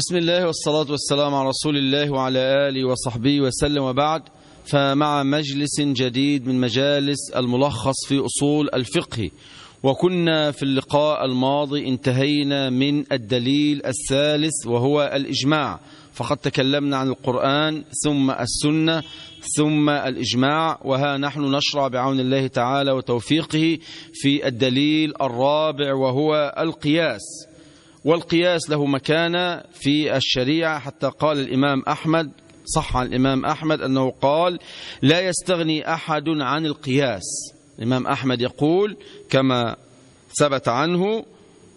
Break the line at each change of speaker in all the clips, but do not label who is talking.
بسم الله والصلاة والسلام على رسول الله وعلى آله وصحبه وسلم وبعد. فمع مجلس جديد من مجالس الملخص في أصول الفقه وكنا في اللقاء الماضي انتهينا من الدليل الثالث وهو الإجماع. فقد تكلمنا عن القرآن ثم السنة ثم الإجماع وها نحن نشرع بعون الله تعالى وتوفيقه في الدليل الرابع وهو القياس. والقياس له مكانة في الشريعة حتى قال الإمام أحمد صح عن الإمام أحمد أنه قال لا يستغني أحد عن القياس. الإمام أحمد يقول كما ثبت عنه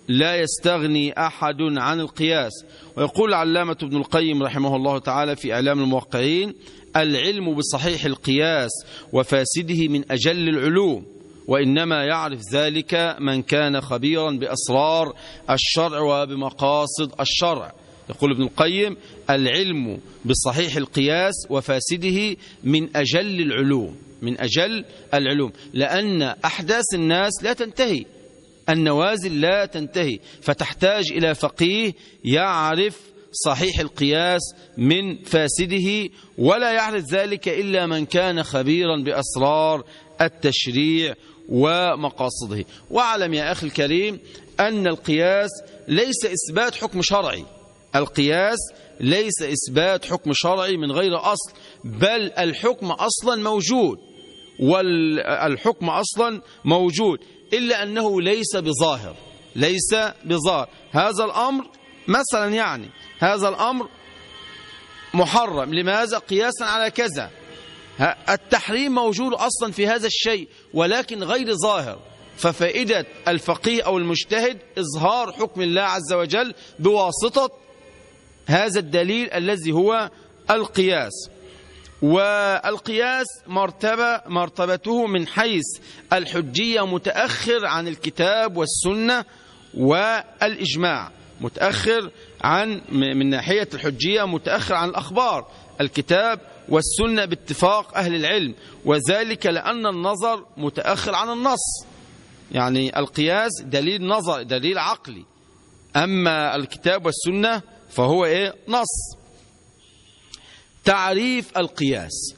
لا يستغني أحد عن القياس. ويقول علامة ابن القيم رحمه الله تعالى في إعلام الموقعين العلم بصحيح القياس وفاسده من أجل العلوم. وإنما يعرف ذلك من كان خبيرا بأسرار الشرع وبمقاصد الشرع. يقول ابن القيم العلم بصحيح القياس وفاسده من أجل العلوم من أجل العلوم لأن أحداث الناس لا تنتهي النوازل لا تنتهي فتحتاج إلى فقيه يعرف صحيح القياس من فاسده ولا يعرف ذلك إلا من كان خبيرا بأسرار التشريع ومقاصده. واعلم يا أخي الكريم أن القياس ليس إثبات حكم شرعي. القياس ليس إثبات حكم شرعي من غير أصل بل الحكم أصلا موجود والحكم أصلا موجود إلا أنه ليس بظاهر ليس بظاهر. هذا الأمر مثلا يعني هذا الأمر محرم. لماذا؟ قياسا على كذا. التحريم موجود أصلا في هذا الشيء ولكن غير ظاهر. ففائدة الفقيه أو المجتهد إظهار حكم الله عز وجل بواسطة هذا الدليل الذي هو القياس. والقياس مرتبة مرتبته من حيث الحجية متأخر عن الكتاب والسنة والإجماع متأخر عن من ناحية الحجية متأخر عن الأخبار الكتاب والسنة باتفاق أهل العلم وذلك لأن النظر متأخر عن النص. يعني القياس دليل نظر دليل عقلي. أما الكتاب والسنة فهو إيه؟ نص. تعريف القياس.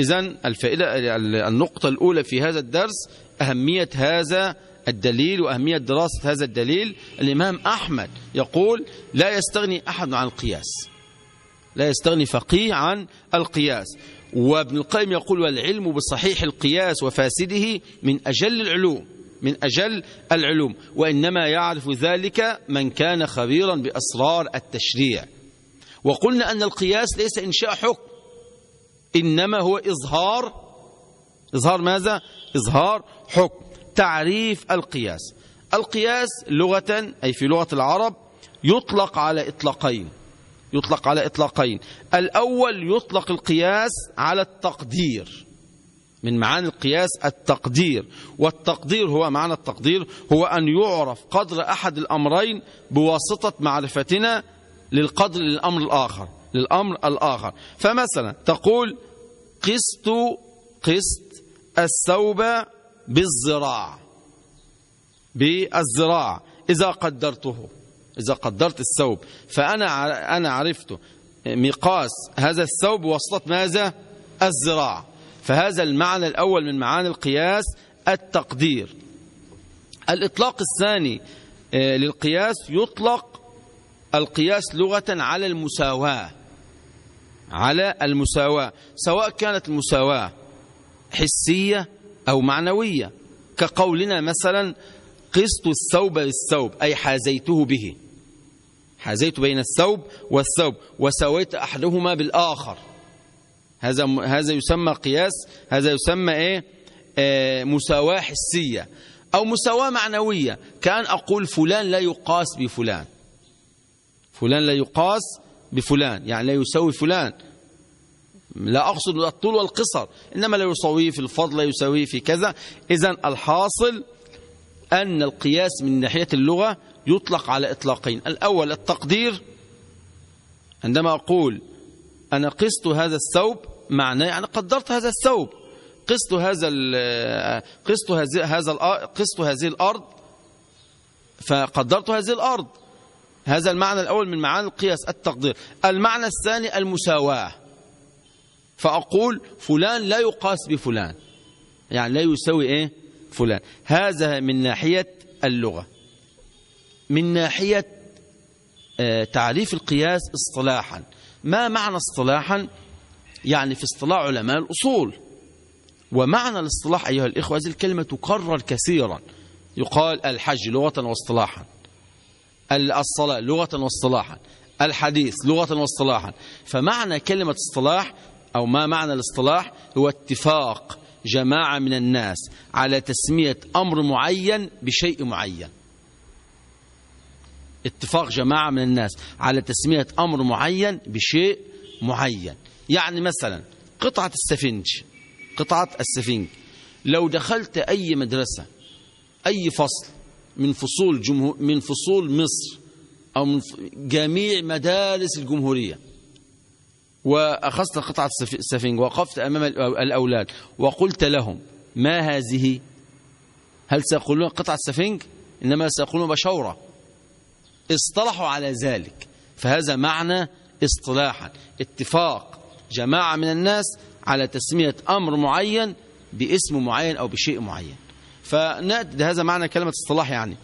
إذا الفائدة النقطة الأولى في هذا الدرس أهمية هذا الدليل وأهمية دراسة هذا الدليل. الإمام أحمد يقول لا يستغني أحد عن القياس. لا يستغني فقيه عن القياس. وابن القيم يقول والعلم بصحيح القياس وفاسده من أجل العلوم من أجل العلوم. وإنما يعرف ذلك من كان خبيرا بأسرار التشريع. وقلنا أن القياس ليس إنشاء حكم إنما هو إظهار. إظهار ماذا؟ إظهار حكم تعريف القياس. القياس لغة أي في لغة العرب يطلق على إطلاقين. يطلق على إطلاقين. الأول يطلق القياس على التقدير. من معاني القياس التقدير. والتقدير هو معنى التقدير هو أن يعرف قدر أحد الأمرين بواسطة معرفتنا للقدر للأمر الآخر للأمر الآخر. فمثلا تقول قسط قسط الثوب بالزراع. بالزراع. إذا قدرته. إذا قدرت الثوب. فأنا أنا عرفت مقاس هذا الثوب بواسطة ماذا؟ الزراع فهذا المعنى الأول من معاني القياس التقدير. الإطلاق الثاني للقياس يطلق القياس لغة على المساواة. على المساواة. سواء كانت المساواة حسية أو معنوية. كقولنا مثلا قسط الثوب بالثوب أي حازيته به. حازيت بين الثوب والثوب وسويت أحدهما بالآخر. هذا هذا يسمى قياس هذا يسمى إيه؟ آه مساواة حسية. أو مساواة معنوية. كان أقول فلان لا يقاس بفلان. فلان لا يقاس بفلان. يعني لا يساوي فلان. لا أقصد الطول والقصر. إنما لا يساويه في الفضل لا يساويه في كذا. إذا الحاصل أن القياس من ناحية اللغة يطلق على إطلاقين. الأول التقدير. عندما أقول أنا قست هذا الثوب معناه يعني قدرت هذا الثوب. قست هذا قست هذه هذا قست هذه الأرض فقدرت هذه الأرض. هذا المعنى الأول من معاني القياس التقدير. المعنى الثاني المساواة. فأقول فلان لا يقاس بفلان. يعني لا يساوي إيه؟ فلان. هذا من ناحية اللغة. من ناحية آه، تعريف القياس اصطلاحا. ما معنى اصطلاحا؟ يعني في اصطلاح علماء الأصول. ومعنى الاصطلاح أيها الإخوة هذه الكلمة تكرر كثيرا. يقال الحج لغة واصطلاحا. الصلاة لغة واصطلاحا. الحديث لغة واصطلاحا. فمعنى كلمة اصطلاح أو ما معنى الاصطلاح هو اتفاق جماعة من الناس على تسمية أمر معين بشيء معين. اتفاق جماعة من الناس على تسمية أمر معين بشيء معين. يعني مثلا قطعة السفنج قطعة السفنج. لو دخلت أي مدرسة أي فصل من فصول جمهور من فصول مصر أو من جميع مدارس الجمهورية وأخذت قطعة السفنج وقفت أمام الأولاد وقلت لهم ما هذه؟ هل سيقولون قطعة السفنج إنما سيقولون بشورة. اصطلحوا على ذلك. فهذا معنى اصطلاحا. اتفاق جماعة من الناس على تسمية أمر معين باسم معين أو بشيء معين. فنأتي هذا معنى كلمة اصطلاح يعني.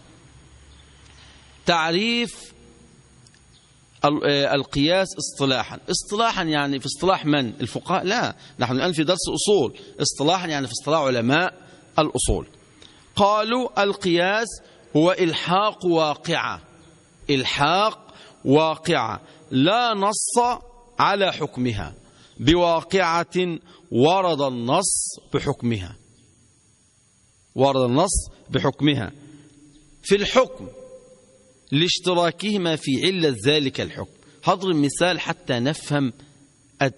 تعريف القياس اصطلاحا. اصطلاحا يعني في اصطلاح من؟ الفقهاء؟ لا. نحن الآن في درس أصول اصطلاحا يعني في اصطلاح علماء الأصول. قالوا القياس هو إلحاق واقعة. إلحاق واقعة. لا نص على حكمها. بواقعة ورد النص بحكمها. ورد النص بحكمها. في الحكم لاشتراكهما في علة ذلك الحكم. هضرب مثال حتى نفهم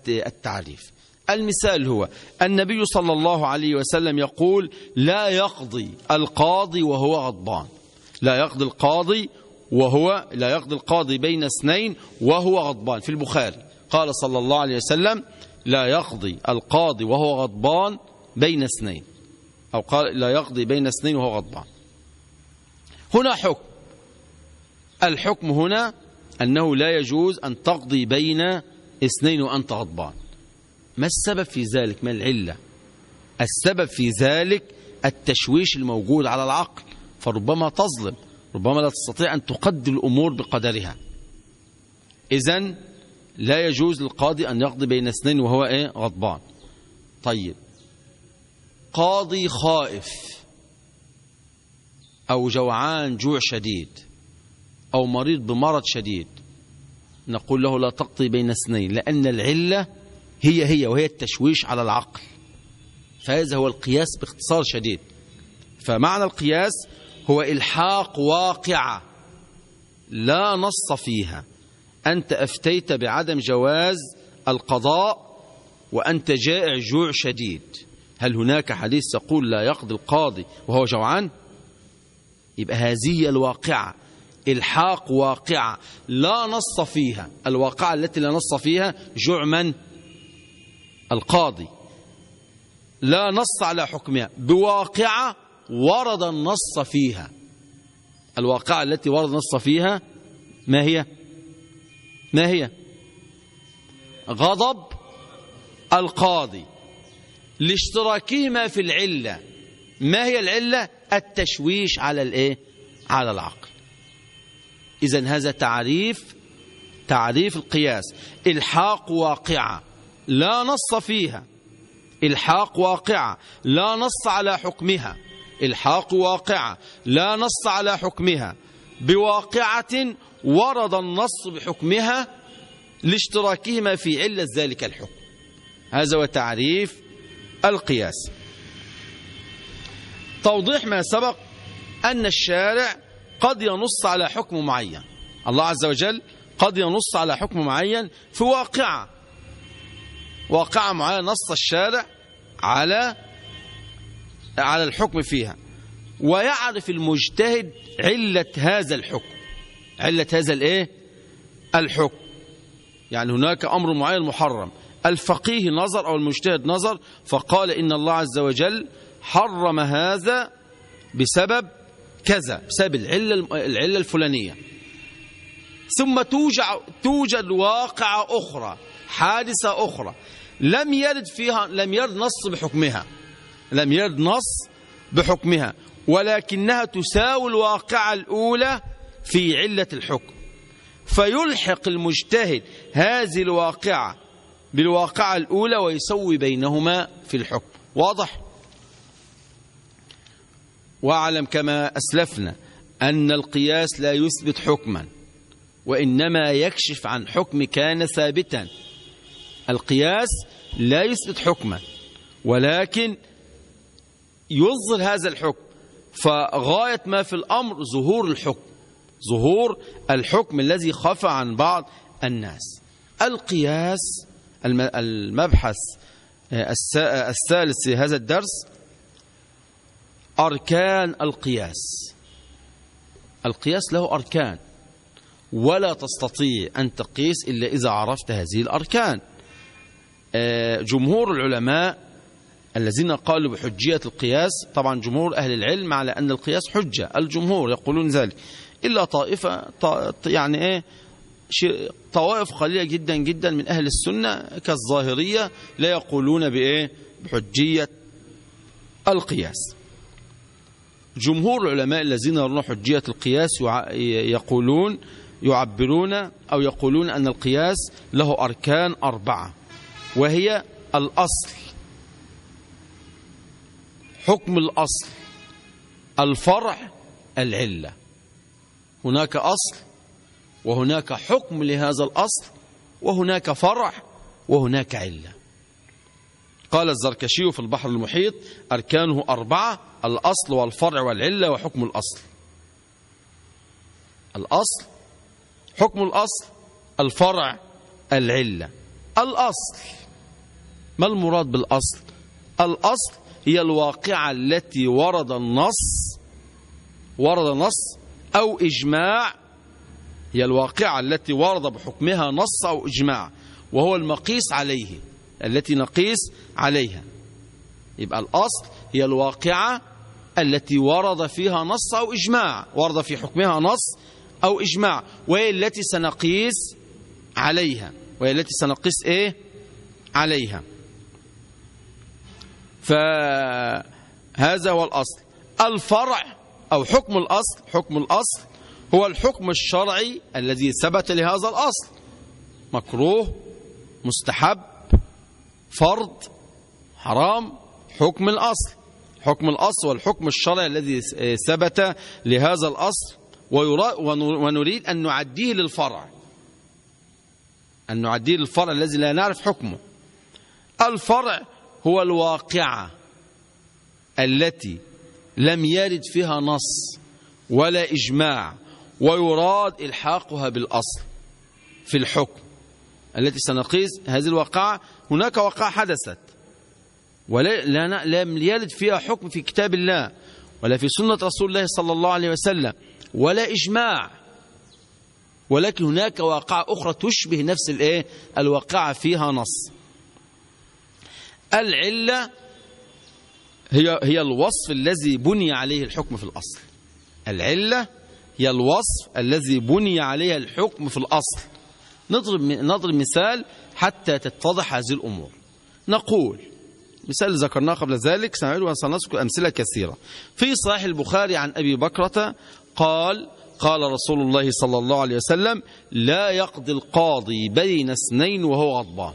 التعريف. المثال هو النبي صلى الله عليه وسلم يقول لا يقضي القاضي وهو غضبان. لا يقضي القاضي وهو لا يقضي القاضي بين اثنين وهو غضبان. في البخاري قال صلى الله عليه وسلم لا يقضي القاضي وهو غضبان بين اثنين. أو قال لا يقضي بين اثنين وهو غضبان. هنا حكم. الحكم هنا أنه لا يجوز أن تقضي بين اثنين وأنت غضبان. ما السبب في ذلك؟ ما العلة؟ السبب في ذلك التشويش الموجود على العقل فربما تظلم ربما لا تستطيع أن تقدر الأمور بقدرها. إذن لا يجوز للقاضي أن يقضي بين اثنين وهو إيه؟ غضبان. طيب. قاضي خائف أو جوعان جوع شديد. أو مريض بمرض شديد. نقول له لا تقضي بين اثنين لأن العلة هي هي وهي التشويش على العقل. فهذا هو القياس باختصار شديد. فمعنى القياس هو إلحاق واقعة لا نص فيها. أنت أفتيت بعدم جواز القضاء وأنت جائع جوع شديد. هل هناك حديث يقول لا يقضي القاضي وهو جوعان؟ يبقى هذه الواقعة. إلحاق واقعة لا نص فيها الواقعة التي لا نص فيها جوع من القاضي. لا نص على حكمها بواقعة ورد النص فيها. الواقعة التي ورد النص فيها ما هي؟ ما هي؟ غضب القاضي. لاشتراكهما في العلة. ما هي العلة؟ التشويش على الإيه؟ على العقل. اذا هذا تعريف تعريف القياس. إلحاق واقعة لا نص فيها. إلحاق واقعة لا نص على حكمها. إلحاق واقعة لا نص على حكمها. بواقعة ورد النص بحكمها لاشتراكهما في علة ذلك الحكم. هذا هو تعريف القياس. توضيح ما سبق أن الشارع قد ينص على حكم معين. الله عز وجل قد ينص على حكم معين في واقعة. واقعة معينة نص الشارع على على الحكم فيها. ويعرف المجتهد علة هذا الحكم. علة هذا الإيه؟ الحكم. يعني هناك أمر معين محرم. الفقيه نظر أو المجتهد نظر فقال إن الله عز وجل حرم هذا بسبب كذا بسبب العلة, العلة الفلانية. ثم توجد, توجد واقعة أخرى حادثة أخرى لم يرد فيها لم يرد نص بحكمها لم يرد نص بحكمها ولكنها تساوي الواقعة الأولى في علة الحكم. فيلحق المجتهد هذه الواقعة بالواقعة الأولى ويسوي بينهما في الحكم. واضح؟ واعلم كما أسلفنا أن القياس لا يثبت حكما وإنما يكشف عن حكم كان ثابتا. القياس لا يثبت حكما ولكن يظهر هذا الحكم. فغاية ما في الأمر ظهور الحكم ظهور الحكم الذي خفى عن بعض الناس. القياس المبحث الثالث في هذا الدرس أركان القياس. القياس له أركان. ولا تستطيع أن تقيس إلا إذا عرفت هذه الأركان. جمهور العلماء الذين قالوا بحجية القياس طبعا جمهور أهل العلم على أن القياس حجة. الجمهور يقولون ذلك. إلا طائفة يعني إيه؟ طوائف قليلة جدا جدا من أهل السنة كالظاهرية لا يقولون بإيه؟ بحجية القياس. جمهور العلماء الذين يرون حجية القياس يقولون يعبرون أو يقولون أن القياس له أركان أربعة وهي الأصل حكم الأصل الفرع العلة. هناك أصل وهناك حكم لهذا الأصل وهناك فرع وهناك علة. قال الزركشي في البحر المحيط أركانه أربعة الأصل والفرع والعلة وحكم الأصل. الأصل حكم الأصل الفرع العلة. الأصل ما المراد بالأصل؟ الأصل هي الواقعة التي ورد النص ورد نص أو إجماع. هي الواقعة التي ورد بحكمها نص أو إجماع وهو المقيس عليه. التي نقيس عليها. يبقى الأصل هي الواقعة التي ورد فيها نص أو إجماع. ورد في حكمها نص أو إجماع. وهي التي سنقيس عليها. وهي التي سنقيس إيه؟ عليها. فهذا هو الأصل. الفرع أو حكم الأصل حكم الأصل هو الحكم الشرعي الذي ثبت لهذا الأصل. مكروه مستحب فرض حرام حكم الأصل. حكم الأصل والحكم الشرعي الذي ثبت لهذا الأصل. ونريد أن نعديه للفرع. أن نعديه للفرع الذي لا نعرف حكمه. الفرع هو الواقعة التي لم يرد فيها نص ولا إجماع ويراد إلحاقها بالأصل في الحكم التي سنقيس هذه الواقعة هناك واقعة حدثت. ولم يرد فيها حكم في كتاب الله ولا في سنة رسول الله صلى الله عليه وسلم ولا إجماع. ولكن هناك واقعة أخرى تشبه نفس الإيه؟ الواقعة فيها نص. العلة هي هي الوصف الذي بني عليه الحكم في الأصل. العلة هي الوصف الذي بني عليه الحكم في الأصل. نضرب نضرب مثال حتى تتضح هذه الأمور. نقول مثال ذكرناه قبل ذلك سنعيد وسنذكر أمثلة كثيرة. في صحيح البخاري عن أبي بكرة قال قال رسول الله صلى الله عليه وسلم لا يقضي القاضي بين اثنين وهو غضبان.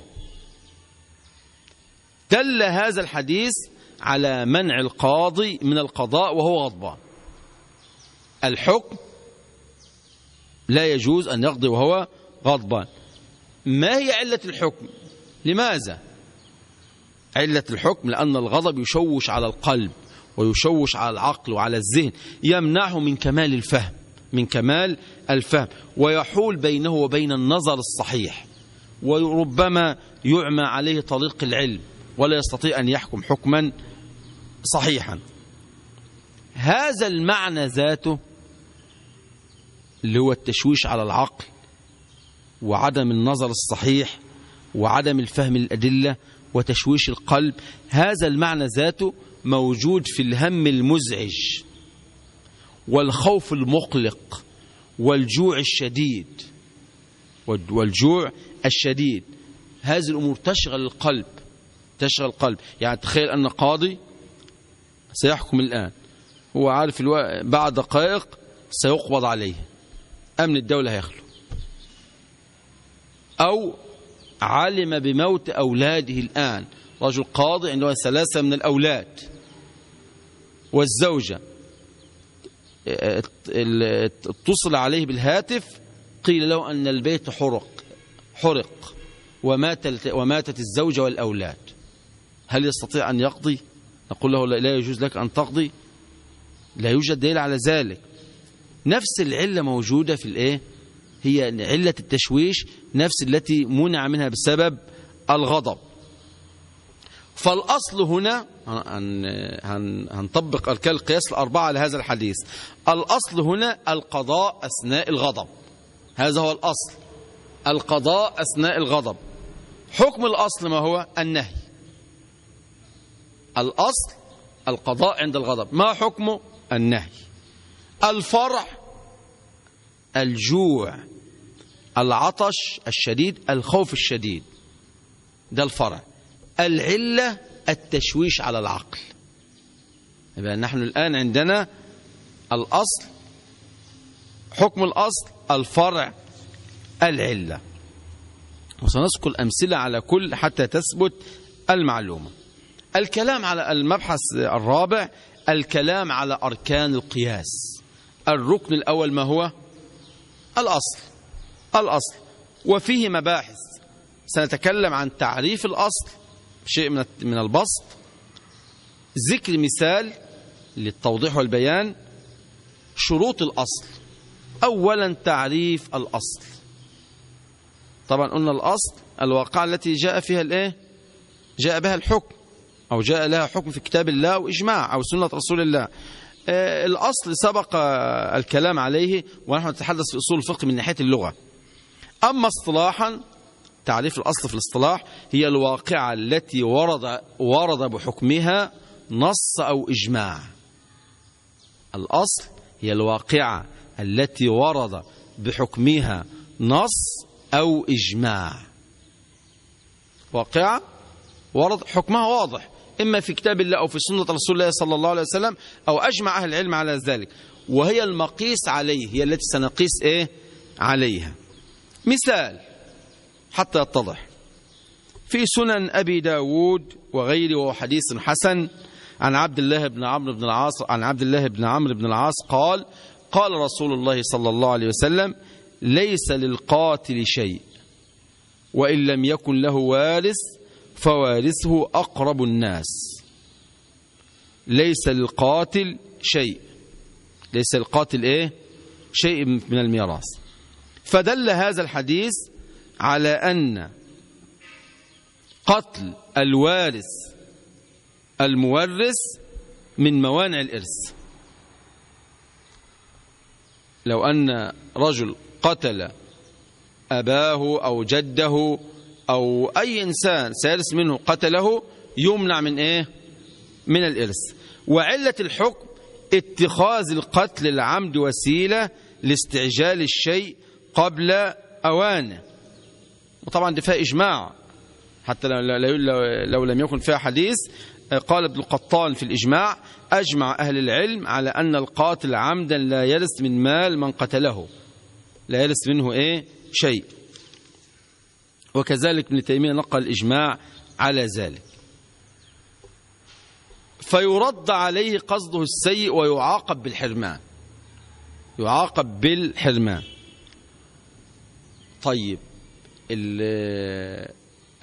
دل هذا الحديث على منع القاضي من القضاء وهو غضبان. الحكم لا يجوز أن يقضي وهو غضبان. ما هي علة الحكم؟ لماذا؟ علة الحكم لأن الغضب يشوش على القلب ويشوش على العقل وعلى الذهن يمنعه من كمال الفهم من كمال الفهم ويحول بينه وبين النظر الصحيح. وربما يعمى عليه طريق العلم ولا يستطيع أن يحكم حكما صحيحا. هذا المعنى ذاته اللي هو التشويش على العقل وعدم النظر الصحيح وعدم الفهم الأدلة وتشويش القلب هذا المعنى ذاته موجود في الهم المزعج والخوف المقلق والجوع الشديد. والجوع الشديد. هذه الأمور تشغل القلب تشغل القلب. يعني تخيل أن قاضي سيحكم الآن هو عارف. بعد دقائق سيقبض عليه. أمن الدولة هيخلو. أو علم بموت أولاده الآن. رجل قاضي عنده ثلاثة من الأولاد. والزوجة. اتصل عليه بالهاتف. قيل له أن البيت حرق. حرق. ومات وماتت الزوجة والأولاد. هل يستطيع أن يقضي؟ نقول له لا يجوز لك أن تقضي. لا يوجد دليل على ذلك. نفس العلة موجودة في الإيه؟ هي علة التشويش نفس التي منع منها بسبب الغضب. فالأصل هنا هنطبق القياس الأربعة على هذا الحديث. الأصل هنا القضاء أثناء الغضب. هذا هو الأصل. القضاء أثناء الغضب. حكم الأصل ما هو؟ النهي. الأصل القضاء عند الغضب. ما حكمه؟ النهي. الفرع الجوع. العطش الشديد الخوف الشديد. ده الفرع. العلة التشويش على العقل. يبقى نحن الآن عندنا الأصل حكم الأصل الفرع العلة. وسنذكر أمثلة على كل حتى تثبت المعلومة. الكلام على المبحث الرابع الكلام على أركان القياس. الركن الأول ما هو؟ الأصل. الأصل. وفيه مباحث. سنتكلم عن تعريف الأصل شيء من البسط. ذكر مثال للتوضيح والبيان. شروط الأصل. أولا تعريف الأصل. طبعا قلنا الأصل الواقع التي جاء فيها الإيه؟ جاء بها الحكم. أو جاء لها حكم في كتاب الله وإجماع أو سنة رسول الله. الأصل سبق الكلام عليه ونحن نتحدث في أصول الفقه من ناحية اللغة. أما اصطلاحا تعريف الأصل في الاصطلاح هي الواقعة التي ورد, ورد بحكمها نص أو إجماع. الأصل هي الواقعة التي ورد بحكمها نص أو إجماع. واقعة؟ ورد حكمها واضح إما في كتاب الله أو في سنة رسول الله صلى الله عليه وسلم أو أجمع أهل العلم على ذلك. وهي المقيس عليه هي التي سنقيس إيه؟ عليها. مثال حتى يتضح في سنن أبي داود وغيره وهو حديث حسن عن عبد الله بن عمرو بن العاص عن عبد الله بن عمرو بن العاص قال قال رسول الله صلى الله عليه وسلم ليس للقاتل شيء وإن لم يكن له وارث فوارثه أقرب الناس. ليس للقاتل شيء. ليس القاتل إيه؟ شيء من الميراث. فدل هذا الحديث على أن قتل الوارث المورث من موانع الإرث. لو أن رجل قتل أباه أو جده أو أي إنسان سيرث منه قتله يمنع من إيه؟ من الإرث. وعلة الحكم اتخاذ القتل العمد وسيلة لاستعجال الشيء قبل أوانه. وطبعا دي فيها إجماع. حتى لو, لم يكن فيها حديث قال ابن القطان في الإجماع أجمع أهل العلم على أن القاتل عمدا لا يرث من مال من قتله. لا يرث منه إيه؟ شيء. وكذلك ابن تيمية نقل الإجماع على ذلك. فيرد عليه قصده السيء ويعاقب بالحرمان. يعاقب بالحرمان. طيب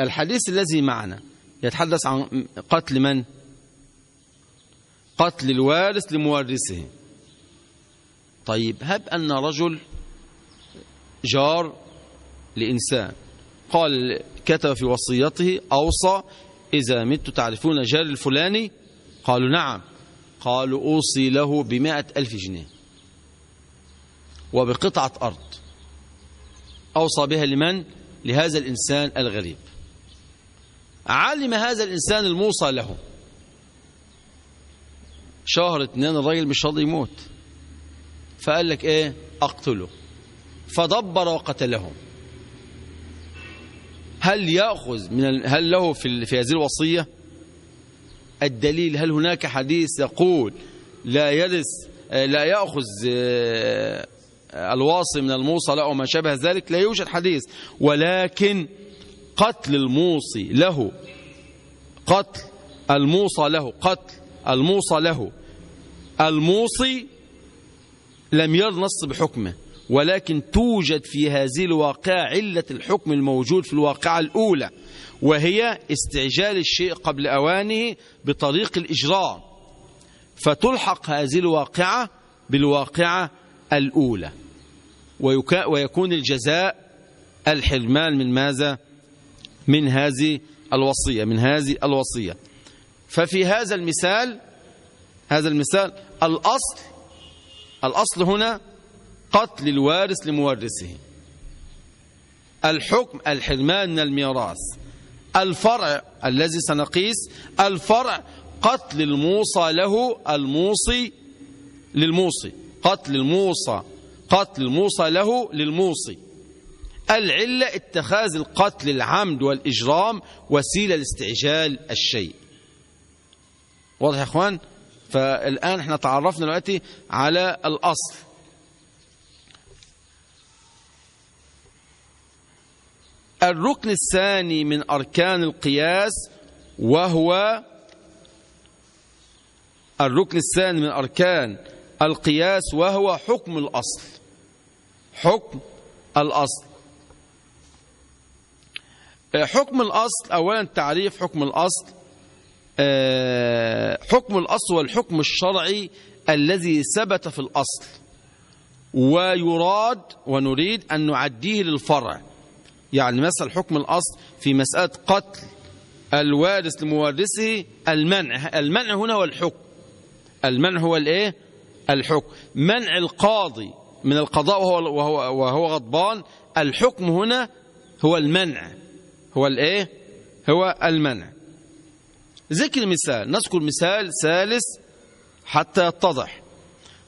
الحديث الذي معنا يتحدث عن قتل من؟ قتل الوارث لمورثه. طيب هب أن رجل جار لإنسان. قال كتب في وصيته أوصى إذا مت تعرفون جار الفلاني؟ قالوا نعم. قالوا أوصي له بمائة ألف جنيه. وبقطعة أرض. أوصى بها لمن؟ لهذا الإنسان الغريب. علم هذا الإنسان الموصى له. شهر اتنين الراجل مش راضي يموت. فقال لك إيه؟ أقتله. فدبر وقتله. هل يأخذ من. هل له في, في هذه الوصية؟ الدليل هل هناك حديث يقول لا يرث لا يأخذ الواصي من الموصى له وما شابه ذلك لا يوجد حديث. ولكن قتل الموصي له قتل الموصى له قتل الموصى له. الموصي لم يرد نص بحكمه ولكن توجد في هذه الواقعة علة الحكم الموجود في الواقعة الأولى وهي استعجال الشيء قبل أوانه بطريق الإجراء فتلحق هذه الواقعة بالواقعة الأولى. ويكون الجزاء الحرمان من ماذا؟ من هذه الوصية من هذه الوصية. ففي هذا المثال هذا المثال الأصل الأصل هنا قتل الوارث لمورثه. الحكم الحرمان من الميراث. الفرع الذي سنقيس الفرع قتل الموصى له الموصي للموصي. قتل الموصى. قتل الموصى له للموصي. العلة اتخاذ القتل العمد والإجرام وسيلة لاستعجال الشيء. واضح يا إخوان؟ فالآن إحنا تعرفنا دلوقتي على الأصل. الركن الثاني من أركان القياس وهو الركن الثاني من أركان القياس وهو حكم الأصل. حكم الأصل. حكم الأصل أولا تعريف حكم الأصل. حكم الأصل والحكم الشرعي الذي ثبت في الأصل. ويراد ونريد أن نعديه للفرع. يعني مثل حكم الأصل في مسألة قتل الوارث لمورثه المنع. المنع هنا هو الحكم. المنع هو الإيه؟ الحكم. منع القاضي من القضاء وهو, وهو, وهو غضبان الحكم هنا هو المنع. هو الإيه؟ هو المنع. ذكر مثال نذكر مثال ثالث حتى يتضح.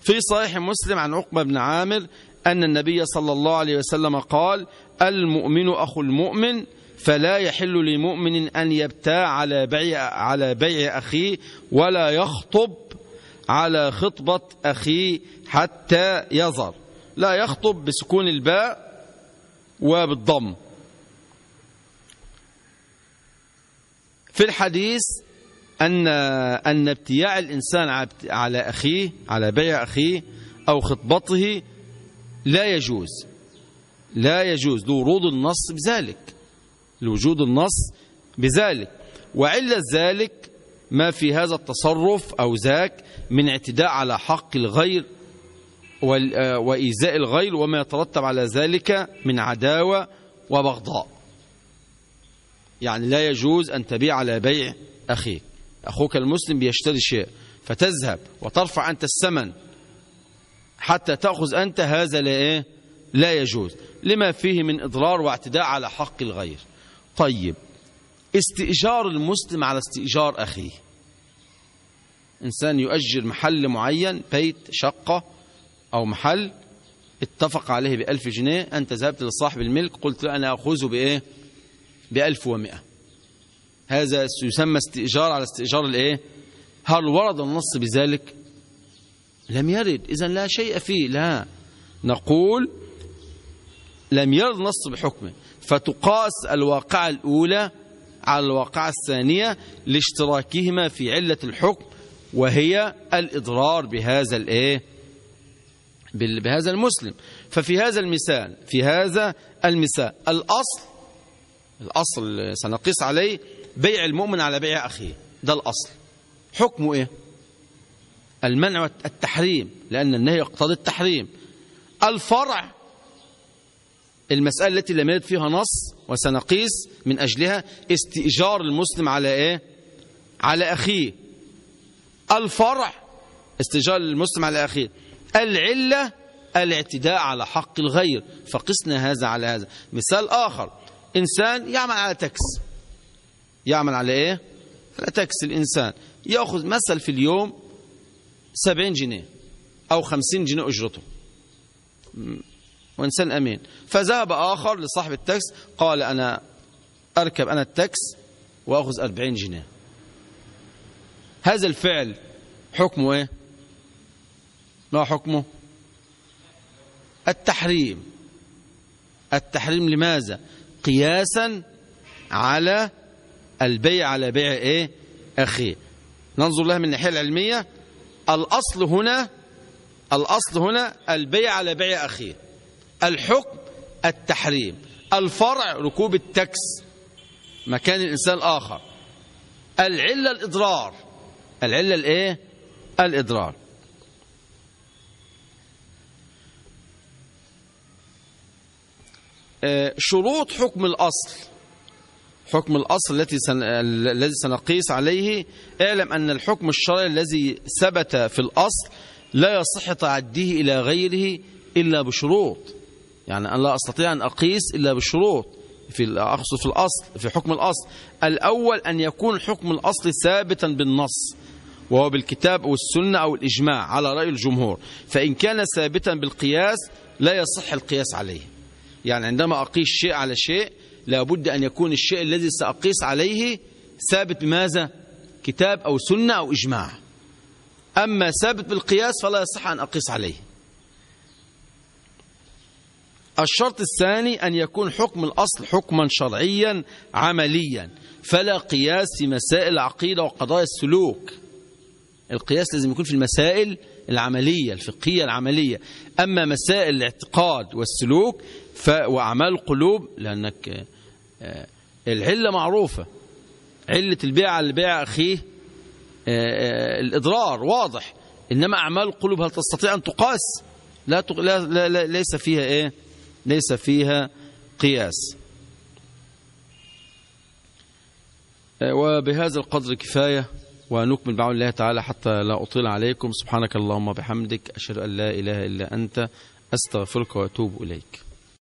في صحيح مسلم عن عقبة بن عامر أن النبي صلى الله عليه وسلم قال المؤمن أخو المؤمن فلا يحل لمؤمن أن يبتاع على بيع, على بيع أخيه ولا يخطب على خطبة أخيه حتى يظهر. لا يخطب بسكون الباء وبالضم. في الحديث أن أن ابتياع الإنسان على أخيه على بيع أخيه أو خطبته لا يجوز. لا يجوز لورود النص بذلك. لوجود النص بذلك. وعلة ذلك ما في هذا التصرف أو ذاك من اعتداء على حق الغير وإيذاء الغير وما يترتب على ذلك من عداوة وبغضاء. يعني لا يجوز أن تبيع على بيع أخيك. أخوك المسلم بيشتري شيء فتذهب وترفع أنت الثمن حتى تأخذ أنت هذا لا, إيه؟ لا يجوز. لما فيه من إضرار واعتداء على حق الغير. طيب استئجار المسلم على استئجار أخيه. إنسان يؤجر محل معين بيت شقة أو محل اتفق عليه بألف جنيه أنت ذهبت لصاحب الملك قلت له أنا أخذه بإيه؟ بألف ومئة. هذا يسمى استئجار على استئجار الإيه؟ هل ورد النص بذلك؟ لم يرد. إذا لا شيء فيه. لا. نقول لم يرد نص بحكمه. فتقاس الواقعة الأولى على الواقعة الثانية لاشتراكهما في علة الحكم وهي الإضرار بهذا الإيه؟ بهذا المسلم. ففي هذا المثال في هذا المثال الأصل الأصل سنقيس عليه بيع المؤمن على بيع أخيه. ده الأصل. حكمه إيه؟ المنع التحريم لأن النهي يقتضي التحريم. الفرع المسألة التي لم يرد فيها نص وسنقيس من أجلها استئجار المسلم على إيه؟ على أخيه. الفرع استئجار المسلم على أخيه. العلة الاعتداء على حق الغير فقسنا هذا على هذا. مثال آخر إنسان يعمل على تاكس يعمل على إيه؟ على تاكس الإنسان يأخذ مثل في اليوم سبعين جنيه أو خمسين جنيه أجرته. وإنسان أمين. فذهب آخر لصاحب التاكس قال أنا أركب أنا التاكس وأخذ أربعين جنيه. هذا الفعل حكمه إيه؟ ما حكمه؟ التحريم. التحريم لماذا؟ قياسا على البيع على بيع إيه؟ أخيه. ننظر لها من الناحية العلمية. الأصل هنا الأصل هنا البيع على بيع أخيه. الحكم التحريم. الفرع ركوب التاكس مكان الإنسان الآخر. العلة الإضرار. العلة الإيه؟ الإضرار. شروط حكم الأصل. حكم الأصل التي سن... الذي سنقيس عليه. اعلم أن الحكم الشرعي الذي ثبت في الأصل لا يصح تعديه إلى غيره إلا بشروط. يعني أنا لا أستطيع أن أقيس إلا بشروط في أقصد في الأصل في حكم الأصل. الأول أن يكون حكم الأصل ثابتا بالنص وهو بالكتاب أو السنة أو الإجماع على رأي الجمهور. فإن كان ثابتا بالقياس لا يصح القياس عليه. يعني عندما أقيس شيء على شيء لابد أن يكون الشيء الذي سأقيس عليه ثابت بماذا؟ كتاب أو سنة أو إجماع. أما ثابت بالقياس فلا يصح أن أقيس عليه. الشرط الثاني أن يكون حكم الأصل حكما شرعيا عمليا. فلا قياس في مسائل العقيدة وقضايا السلوك. القياس لازم يكون في المسائل العملية الفقهية العملية. أما مسائل الاعتقاد والسلوك. وأعمال القلوب لأنك العلة معروفة. علة البيع على البيع أخيه الإضرار واضح. إنما أعمال القلوب هل تستطيع أن تقاس؟ لا, تق... لا, لا, لا ليس فيها إيه؟ ليس فيها قياس. وبهذا القدر كفاية. ونكمل بعون الله تعالى حتى لا أطيل عليكم. سبحانك اللهم بحمدك أشهد أن لا إله إلا أنت أستغفرك وأتوب إليك.